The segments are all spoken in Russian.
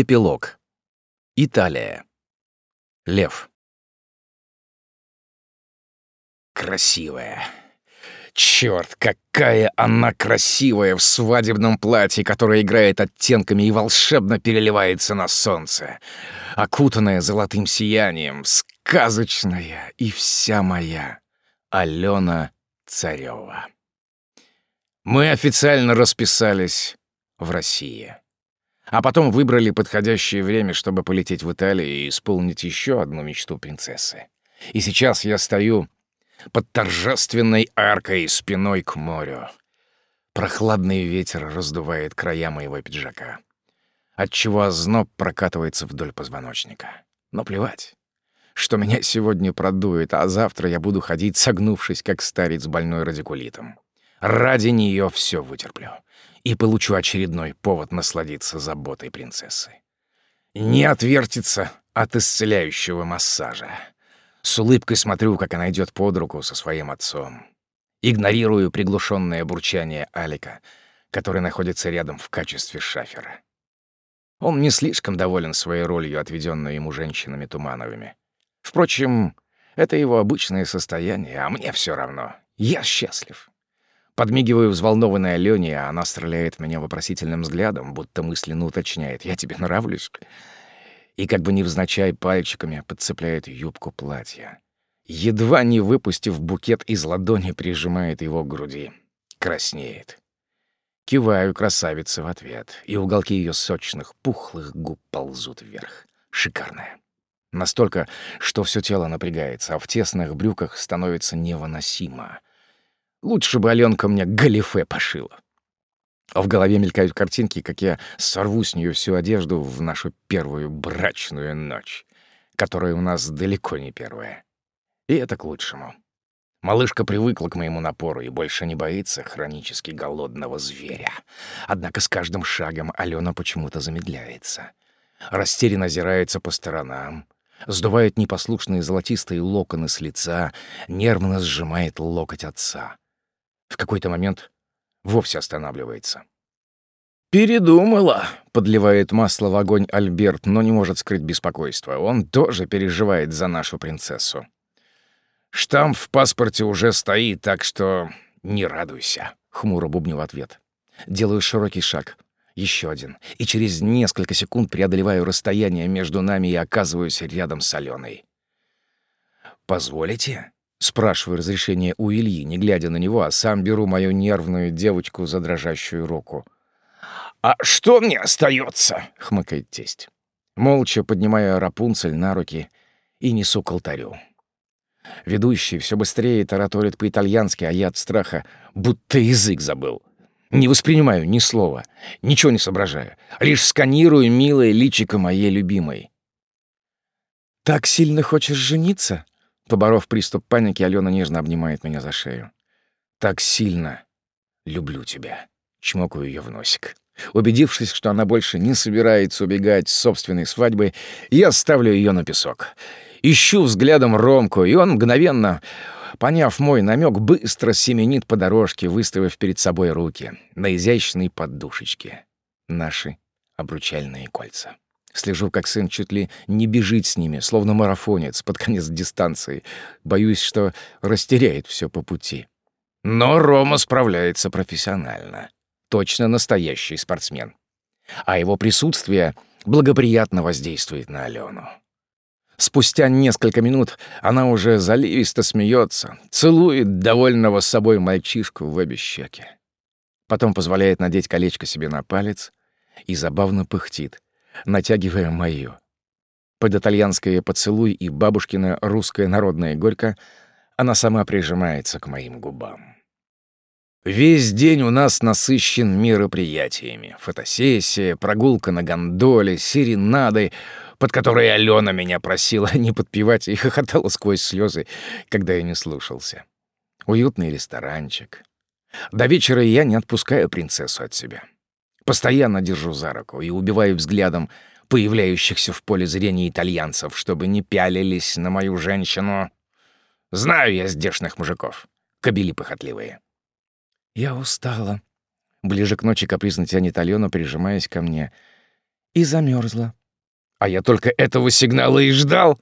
Эпилог. Италия. Лев. Красивая. Черт, какая она красивая в свадебном платье, которое играет оттенками и волшебно переливается на солнце. Окутанная золотым сиянием, сказочная и вся моя. Алена Царева. Мы официально расписались в России. А потом выбрали подходящее время, чтобы полететь в Италию и исполнить еще одну мечту принцессы. И сейчас я стою под торжественной аркой спиной к морю. Прохладный ветер раздувает края моего пиджака, отчего озноб прокатывается вдоль позвоночника. Но плевать, что меня сегодня продует, а завтра я буду ходить, согнувшись, как старец больной радикулитом. Ради нее все вытерплю и получу очередной повод насладиться заботой принцессы. Не отвертится от исцеляющего массажа. С улыбкой смотрю, как она идет под руку со своим отцом. Игнорирую приглушенное бурчание Алика, который находится рядом в качестве шафера. Он не слишком доволен своей ролью, отведенной ему женщинами Тумановыми. Впрочем, это его обычное состояние, а мне все равно. Я счастлив. Подмигиваю взволнованной Алене, а она стреляет в меня вопросительным взглядом, будто мысленно уточняет «Я тебе нравлюсь?» И как бы невзначай пальчиками подцепляет юбку платья. Едва не выпустив букет из ладони, прижимает его к груди. Краснеет. Киваю красавице в ответ, и уголки ее сочных, пухлых губ ползут вверх. Шикарная. Настолько, что все тело напрягается, а в тесных брюках становится невыносимо — Лучше бы Аленка мне галифе пошила. А в голове мелькают картинки, как я сорву с нее всю одежду в нашу первую брачную ночь, которая у нас далеко не первая. И это к лучшему. Малышка привыкла к моему напору и больше не боится хронически голодного зверя. Однако с каждым шагом Алена почему-то замедляется. Растерянно озирается по сторонам, сдувает непослушные золотистые локоны с лица, нервно сжимает локоть отца. В какой-то момент вовсе останавливается. «Передумала», — подливает масло в огонь Альберт, но не может скрыть беспокойство. Он тоже переживает за нашу принцессу. «Штамп в паспорте уже стоит, так что не радуйся», — хмуро бубню в ответ. Делаю широкий шаг. Еще один. И через несколько секунд преодолеваю расстояние между нами и оказываюсь рядом с Аленой. «Позволите?» Спрашиваю разрешение у Ильи, не глядя на него, а сам беру мою нервную девочку за дрожащую руку. «А что мне остается? хмыкает тесть. Молча поднимаю Рапунцель на руки и несу к алтарю. Ведущий все быстрее тараторит по-итальянски, а я от страха будто язык забыл. Не воспринимаю ни слова, ничего не соображаю, лишь сканирую милое личико моей любимой. «Так сильно хочешь жениться?» Поборов приступ паники, Алена нежно обнимает меня за шею. «Так сильно люблю тебя», — чмокаю ее в носик. Убедившись, что она больше не собирается убегать с собственной свадьбы, я ставлю ее на песок. Ищу взглядом Ромку, и он мгновенно, поняв мой намек, быстро семенит по дорожке, выставив перед собой руки на изящной подушечке. Наши обручальные кольца. Слежу, как сын чуть ли не бежит с ними, словно марафонец под конец дистанции. Боюсь, что растеряет все по пути. Но Рома справляется профессионально. Точно настоящий спортсмен. А его присутствие благоприятно воздействует на Алену. Спустя несколько минут она уже заливисто смеется, целует довольного собой мальчишку в обе щеки. Потом позволяет надеть колечко себе на палец и забавно пыхтит — натягивая мою. Под итальянское поцелуй и бабушкина русская народная горько она сама прижимается к моим губам. Весь день у нас насыщен мероприятиями. Фотосессия, прогулка на гондоле, серенады, под которые Алена меня просила не подпевать и хохотала сквозь слезы, когда я не слушался. Уютный ресторанчик. До вечера я не отпускаю принцессу от себя. Постоянно держу за руку и убиваю взглядом появляющихся в поле зрения итальянцев, чтобы не пялились на мою женщину. Знаю я здешних мужиков. Кобели похотливые. Я устала. Ближе к ночи капризно тянет Алена, прижимаясь ко мне. и замерзла. А я только этого сигнала и ждал.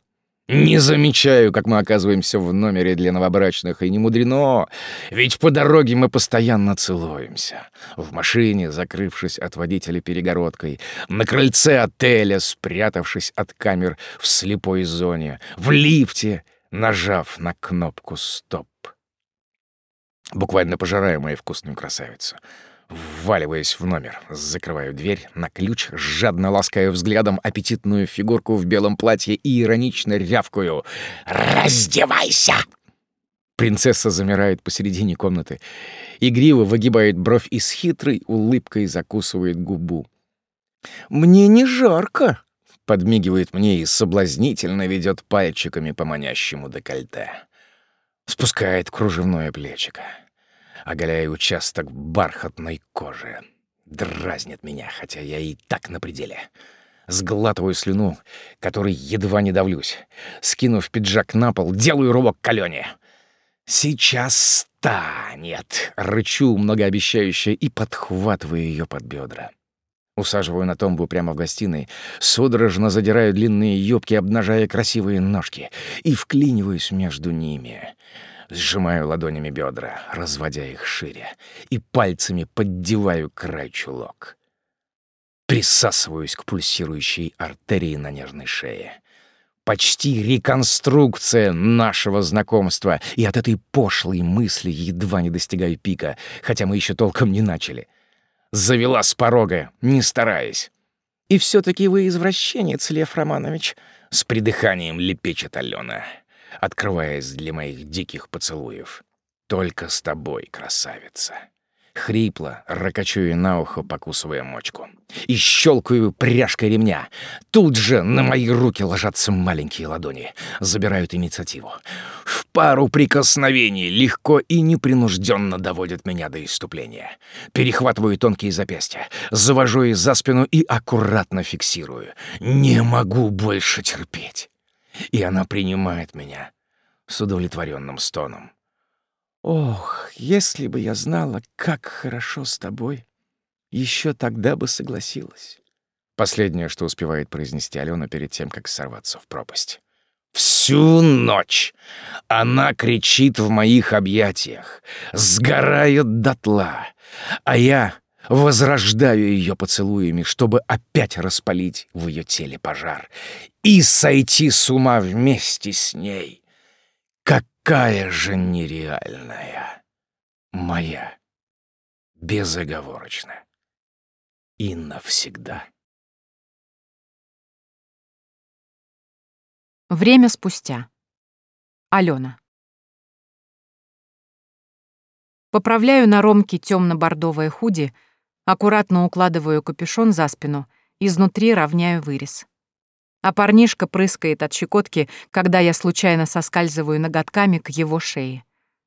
Не замечаю, как мы оказываемся в номере для новобрачных, и не мудрено, ведь по дороге мы постоянно целуемся. В машине, закрывшись от водителя перегородкой, на крыльце отеля, спрятавшись от камер в слепой зоне, в лифте, нажав на кнопку «Стоп». Буквально пожираю мою вкусную красавицу. Вваливаясь в номер, закрываю дверь на ключ, жадно ласкаю взглядом аппетитную фигурку в белом платье и иронично рявкую «Раздевайся!». Принцесса замирает посередине комнаты. Игриво выгибает бровь и с хитрой улыбкой закусывает губу. «Мне не жарко!» — подмигивает мне и соблазнительно ведет пальчиками по манящему декольте. Спускает кружевное плечико оголяя участок бархатной кожи. Дразнит меня, хотя я и так на пределе. Сглатываю слюну, которой едва не давлюсь. Скинув пиджак на пол, делаю рывок к Алене. «Сейчас станет!» — рычу многообещающе и подхватываю ее под бедра. Усаживаю на томбу прямо в гостиной, судорожно задираю длинные юбки, обнажая красивые ножки, и вклиниваюсь между ними. Сжимаю ладонями бедра, разводя их шире, и пальцами поддеваю край чулок. Присасываюсь к пульсирующей артерии на нежной шее. Почти реконструкция нашего знакомства, и от этой пошлой мысли едва не достигаю пика, хотя мы еще толком не начали. Завела с порога, не стараясь. «И все-таки вы извращенец, Лев Романович», — с придыханием лепечет Алена открываясь для моих диких поцелуев. «Только с тобой, красавица!» Хрипло, ракочую на ухо, покусывая мочку. И щелкаю пряжкой ремня. Тут же на мои руки ложатся маленькие ладони. Забирают инициативу. В пару прикосновений легко и непринужденно доводят меня до иступления. Перехватываю тонкие запястья, завожу их за спину и аккуратно фиксирую. Не могу больше терпеть и она принимает меня с удовлетворенным стоном. «Ох, если бы я знала, как хорошо с тобой, еще тогда бы согласилась». Последнее, что успевает произнести Алена перед тем, как сорваться в пропасть. Всю ночь она кричит в моих объятиях, сгорает дотла, а я возрождаю ее поцелуями, чтобы опять распалить в ее теле пожар и сойти с ума вместе с ней. Какая же нереальная моя, безоговорочно и навсегда. Время спустя. Алена. Поправляю на Ромке темно-бордовое худи, Аккуратно укладываю капюшон за спину, изнутри равняю вырез. А парнишка прыскает от щекотки, когда я случайно соскальзываю ноготками к его шее.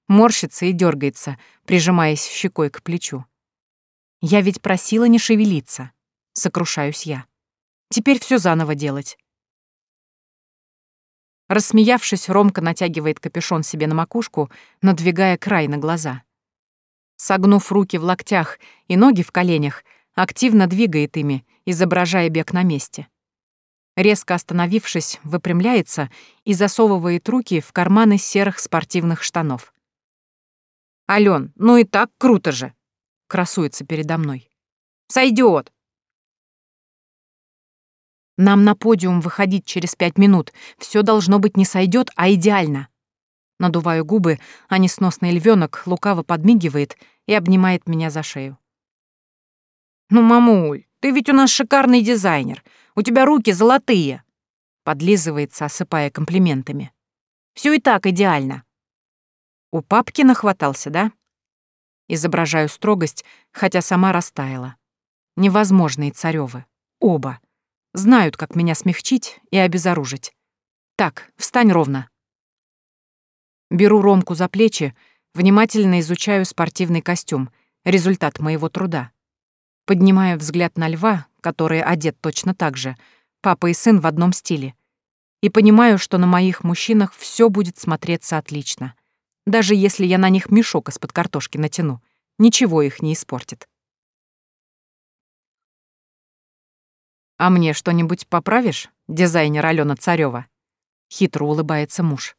Морщится и дергается, прижимаясь щекой к плечу. Я ведь просила не шевелиться. Сокрушаюсь я. Теперь все заново делать. Рассмеявшись, Ромка натягивает капюшон себе на макушку, надвигая край на глаза. Согнув руки в локтях и ноги в коленях, активно двигает ими, изображая бег на месте. Резко остановившись, выпрямляется и засовывает руки в карманы серых спортивных штанов. «Алён, ну и так круто же!» — красуется передо мной. «Сойдёт!» Нам на подиум выходить через пять минут. Все должно быть не сойдет, а идеально. Надуваю губы, а несносный львенок лукаво подмигивает и обнимает меня за шею. «Ну, мамуль, ты ведь у нас шикарный дизайнер. У тебя руки золотые!» Подлизывается, осыпая комплиментами. Все и так идеально. У папки нахватался, да? Изображаю строгость, хотя сама растаяла. Невозможные царевы. Оба. Знают, как меня смягчить и обезоружить. Так, встань ровно. Беру Ромку за плечи, внимательно изучаю спортивный костюм, результат моего труда. Поднимаю взгляд на льва, который одет точно так же, папа и сын в одном стиле, и понимаю, что на моих мужчинах все будет смотреться отлично. Даже если я на них мешок из-под картошки натяну, ничего их не испортит. «А мне что-нибудь поправишь, дизайнер Алена Царева? Хитро улыбается муж.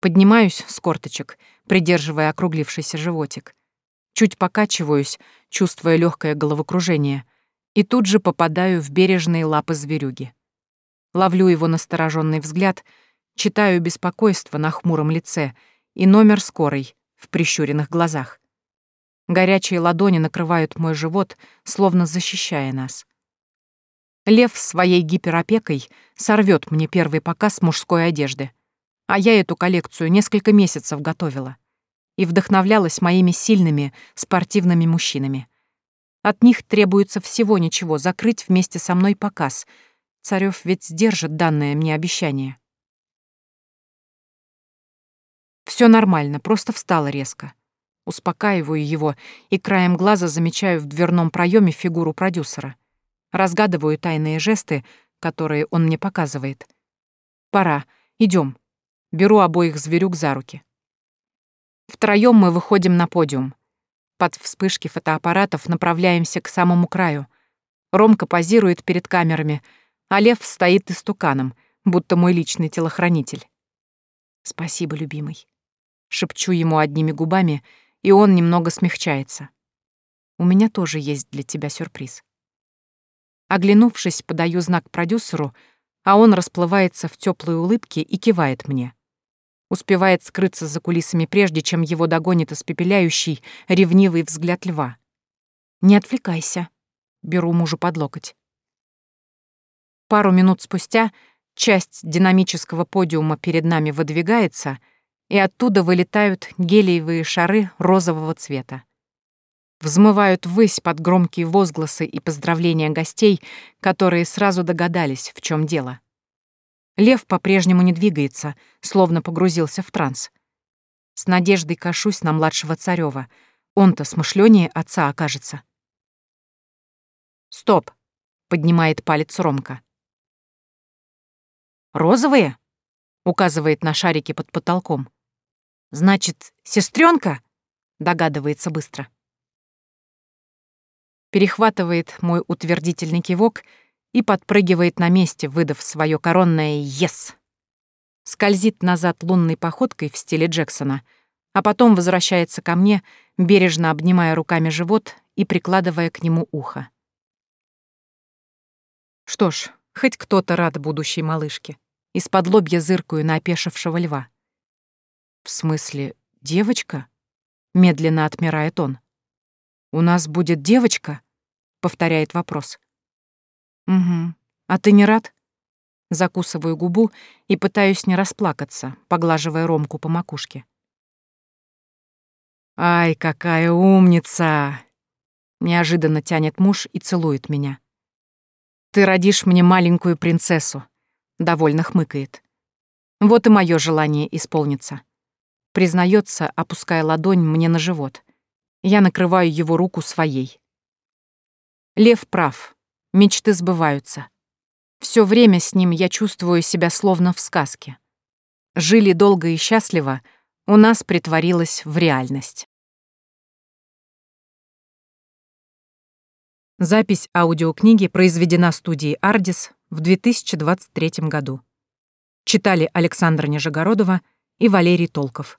Поднимаюсь с корточек, придерживая округлившийся животик. Чуть покачиваюсь, чувствуя легкое головокружение, и тут же попадаю в бережные лапы зверюги. Ловлю его настороженный взгляд, читаю беспокойство на хмуром лице и номер скорой в прищуренных глазах. Горячие ладони накрывают мой живот, словно защищая нас. Лев своей гиперопекой сорвет мне первый показ мужской одежды. А я эту коллекцию несколько месяцев готовила и вдохновлялась моими сильными спортивными мужчинами. От них требуется всего ничего закрыть вместе со мной показ. Царёв ведь сдержит данное мне обещание. Все нормально, просто встала резко. Успокаиваю его и краем глаза замечаю в дверном проеме фигуру продюсера. Разгадываю тайные жесты, которые он мне показывает. Пора, идем. Беру обоих зверюк за руки. Втроем мы выходим на подиум. Под вспышки фотоаппаратов направляемся к самому краю. Ромка позирует перед камерами, а Лев стоит истуканом, будто мой личный телохранитель. «Спасибо, любимый». Шепчу ему одними губами — и он немного смягчается. У меня тоже есть для тебя сюрприз. Оглянувшись, подаю знак продюсеру, а он расплывается в теплой улыбке и кивает мне. Успевает скрыться за кулисами прежде, чем его догонит испепеляющий, ревнивый взгляд льва. «Не отвлекайся», — беру мужу под локоть. Пару минут спустя часть динамического подиума перед нами выдвигается — и оттуда вылетают гелиевые шары розового цвета. Взмывают ввысь под громкие возгласы и поздравления гостей, которые сразу догадались, в чем дело. Лев по-прежнему не двигается, словно погрузился в транс. С надеждой кашусь на младшего царева. Он-то смышленнее отца окажется. «Стоп!» — поднимает палец Ромка. «Розовые?» — указывает на шарики под потолком. Значит, сестренка? Догадывается быстро. Перехватывает мой утвердительный кивок и подпрыгивает на месте, выдав свое коронное «Ес!». Скользит назад лунной походкой в стиле Джексона, а потом возвращается ко мне, бережно обнимая руками живот и прикладывая к нему ухо. Что ж, хоть кто-то рад будущей малышке. Из-под лобья зыркаю на опешившего льва. «В смысле, девочка?» — медленно отмирает он. «У нас будет девочка?» — повторяет вопрос. «Угу. А ты не рад?» Закусываю губу и пытаюсь не расплакаться, поглаживая Ромку по макушке. «Ай, какая умница!» Неожиданно тянет муж и целует меня. «Ты родишь мне маленькую принцессу», — довольно хмыкает. «Вот и мое желание исполнится» признается, опуская ладонь мне на живот. Я накрываю его руку своей. Лев прав. Мечты сбываются. Все время с ним я чувствую себя словно в сказке. Жили долго и счастливо, у нас притворилось в реальность. Запись аудиокниги произведена студией «Ардис» в 2023 году. Читали Александра Нижегородова и Валерий Толков.